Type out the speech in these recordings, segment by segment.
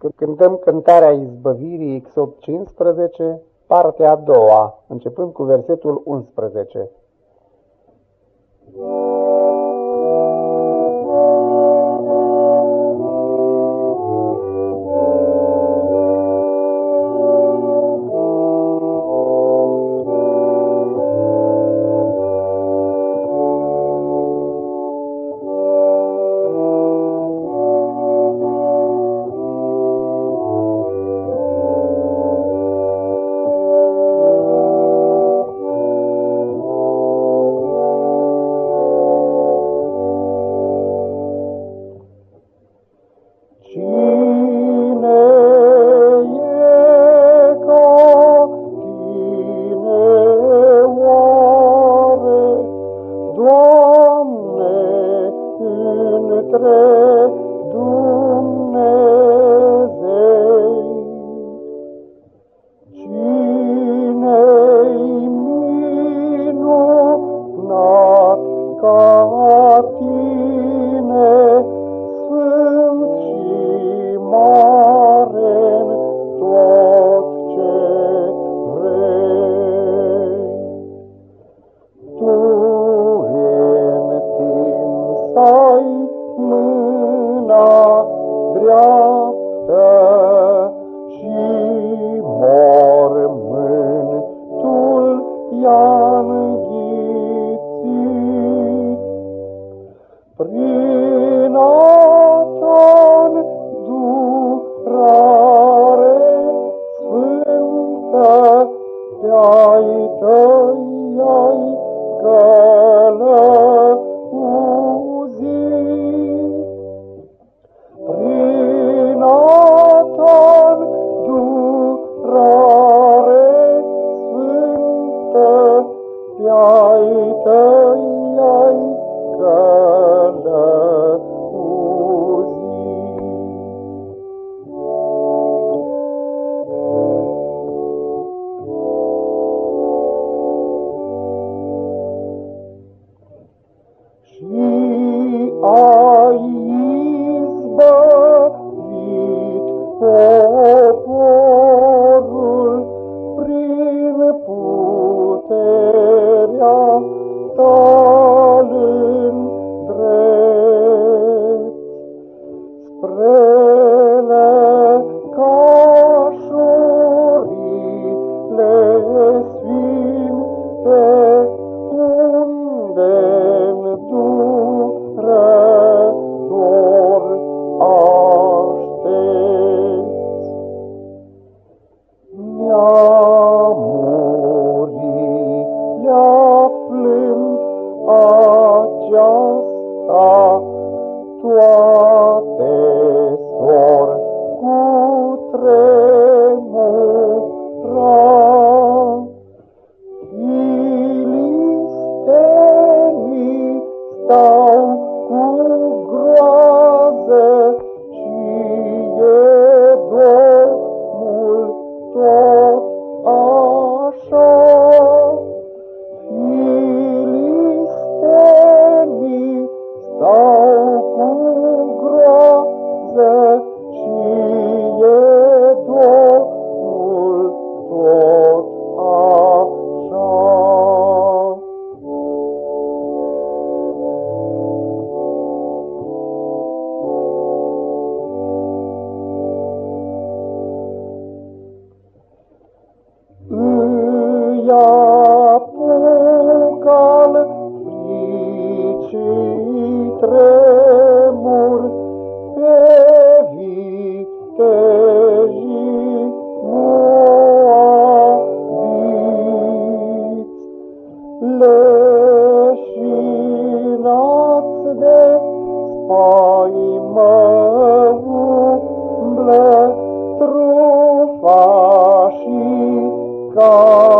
Când cântăm cântarea izbăvirii X815, partea a doua, începând cu versetul 11. Yeah. ai tăi ai călăuzit. Și ai leșinați de spaimă umblă trufa și cal.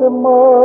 the more.